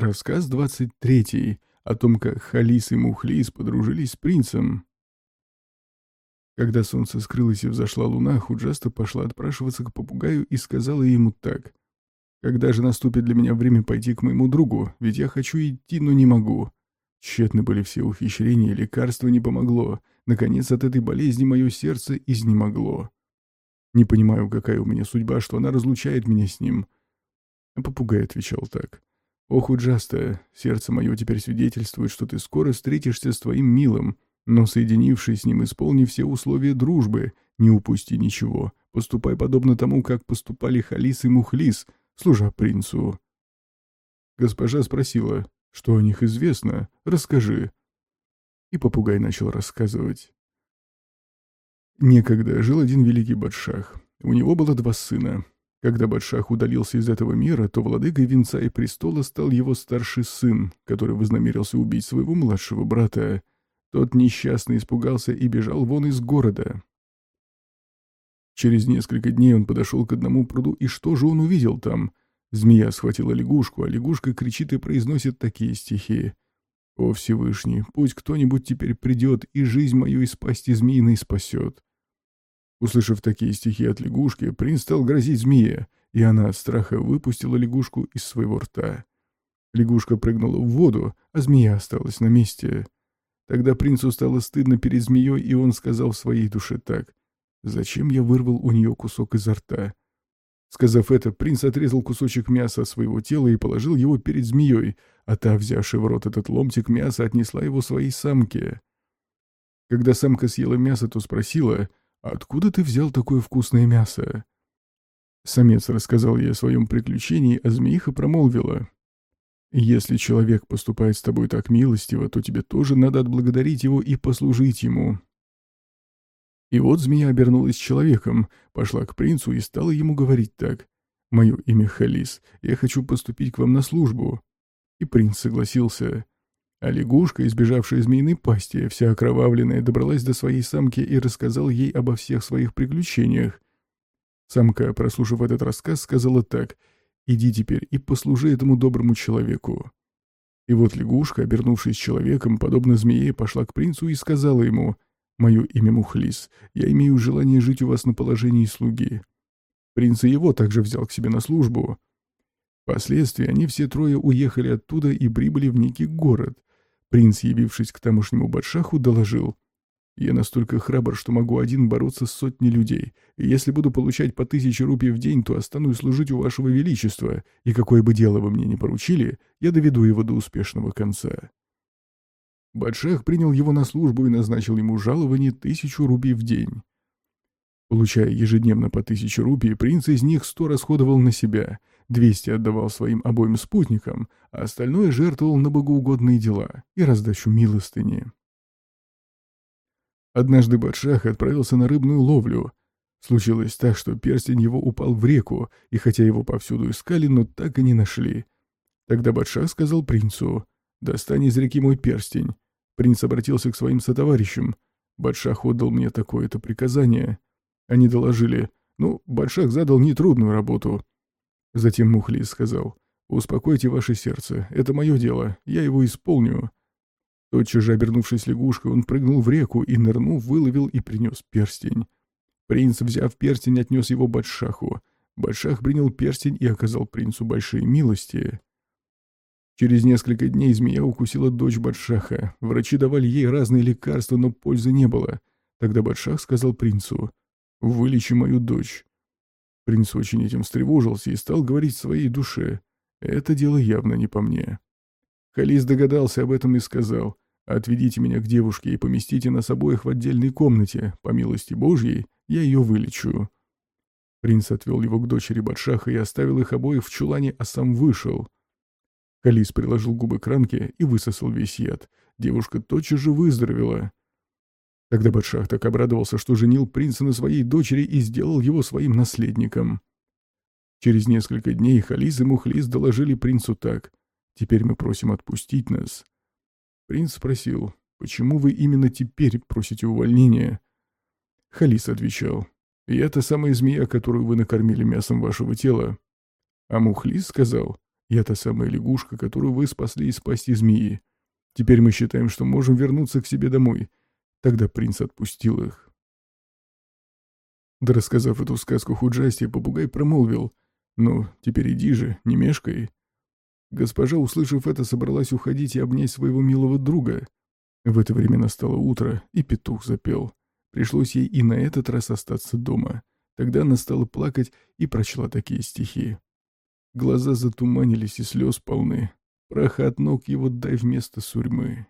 Рассказ 23 о том, как Халис и Мухлис подружились с принцем. Когда солнце скрылось и взошла луна, Худжаста пошла отпрашиваться к попугаю и сказала ему так. «Когда же наступит для меня время пойти к моему другу? Ведь я хочу идти, но не могу». Тщетны были все ухищрения, лекарство не помогло. Наконец, от этой болезни мое сердце изнемогло. Не понимаю, какая у меня судьба, что она разлучает меня с ним. А попугай отвечал так. «Ох, Уджаста, сердце мое теперь свидетельствует, что ты скоро встретишься с твоим милым, но, соединившись с ним, исполни все условия дружбы, не упусти ничего, поступай подобно тому, как поступали Халис и Мухлис, служа принцу». Госпожа спросила, что о них известно, расскажи. И попугай начал рассказывать. Некогда жил один великий Бадшах. У него было два сына. Когда Бадшах удалился из этого мира, то владыкой венца и престола стал его старший сын, который вознамерился убить своего младшего брата. Тот несчастно испугался и бежал вон из города. Через несколько дней он подошел к одному пруду, и что же он увидел там? Змея схватила лягушку, а лягушка кричит и произносит такие стихи. «О Всевышний, пусть кто-нибудь теперь придет и жизнь мою из пасти змеиной спасет». Услышав такие стихи от лягушки, принц стал грозить змее, и она от страха выпустила лягушку из своего рта. Лягушка прыгнула в воду, а змея осталась на месте. Тогда принцу стало стыдно перед змеей, и он сказал в своей душе так. «Зачем я вырвал у нее кусок изо рта?» Сказав это, принц отрезал кусочек мяса от своего тела и положил его перед змеей, а та, взявшая в рот этот ломтик мяса, отнесла его своей самке. Когда самка съела мясо, то спросила — «Откуда ты взял такое вкусное мясо?» Самец рассказал ей о своем приключении, а змеиха промолвила. «Если человек поступает с тобой так милостиво, то тебе тоже надо отблагодарить его и послужить ему». И вот змея обернулась человеком, пошла к принцу и стала ему говорить так. «Мое имя Халис, я хочу поступить к вам на службу». И принц согласился. А лягушка, избежавшая змеиной пасти, вся окровавленная, добралась до своей самки и рассказал ей обо всех своих приключениях. Самка, прослушав этот рассказ, сказала так «Иди теперь и послужи этому доброму человеку». И вот лягушка, обернувшись человеком, подобно змее, пошла к принцу и сказала ему «Мое имя Мухлис, я имею желание жить у вас на положении слуги». Принц его также взял к себе на службу. Впоследствии они все трое уехали оттуда и прибыли в некий город — Принц, явившись к тамошнему Батшаху, доложил. «Я настолько храбр, что могу один бороться с сотней людей, и если буду получать по тысяче рупий в день, то останусь служить у вашего величества, и какое бы дело вы мне ни поручили, я доведу его до успешного конца». Батшах принял его на службу и назначил ему жалование тысячу рупий в день. Получая ежедневно по тысяче рупий, принц из них сто расходовал на себя, 200 отдавал своим обоим спутникам, а остальное жертвовал на богоугодные дела и раздачу милостыни. Однажды Батшах отправился на рыбную ловлю. Случилось так, что перстень его упал в реку, и хотя его повсюду искали, но так и не нашли. Тогда Батшах сказал принцу, «Достань из реки мой перстень». Принц обратился к своим сотоварищам. Батшах отдал мне такое-то приказание. Они доложили, ну, Батшах задал нетрудную работу. Затем Мухлис сказал, «Успокойте ваше сердце, это мое дело, я его исполню». Тотчас же, обернувшись лягушкой, он прыгнул в реку и, нырнув, выловил и принес перстень. Принц, взяв перстень, отнес его Батшаху. Батшах принял перстень и оказал принцу большие милости. Через несколько дней змея укусила дочь Батшаха. Врачи давали ей разные лекарства, но пользы не было. Тогда Батшах сказал принцу, «Вылечи мою дочь». Принц очень этим встревожился и стал говорить своей душе. Это дело явно не по мне. Халис догадался об этом и сказал, «Отведите меня к девушке и поместите нас обоих в отдельной комнате. По милости Божьей я ее вылечу». Принц отвел его к дочери Батшаха и оставил их обоих в чулане, а сам вышел. Халис приложил губы к ранке и высосал весь яд. Девушка тотчас же выздоровела. Тогда Батшах так обрадовался, что женил принца на своей дочери и сделал его своим наследником. Через несколько дней Халис и Мухлис доложили принцу так. «Теперь мы просим отпустить нас». Принц спросил, «Почему вы именно теперь просите увольнения?» Халис отвечал, «Я та самая змея, которую вы накормили мясом вашего тела». А Мухлис сказал, Я та самая лягушка, которую вы спасли из пасти змеи. Теперь мы считаем, что можем вернуться к себе домой. Тогда принц отпустил их. Да рассказав эту сказку Худжасти, попугай промолвил. «Ну, теперь иди же, не мешкай». Госпожа, услышав это, собралась уходить и обнять своего милого друга. В это время настало утро, и петух запел. Пришлось ей и на этот раз остаться дома. Тогда она стала плакать и прочла такие стихи. Глаза затуманились и слез полны. Праха от ног его дай вместо сурьмы.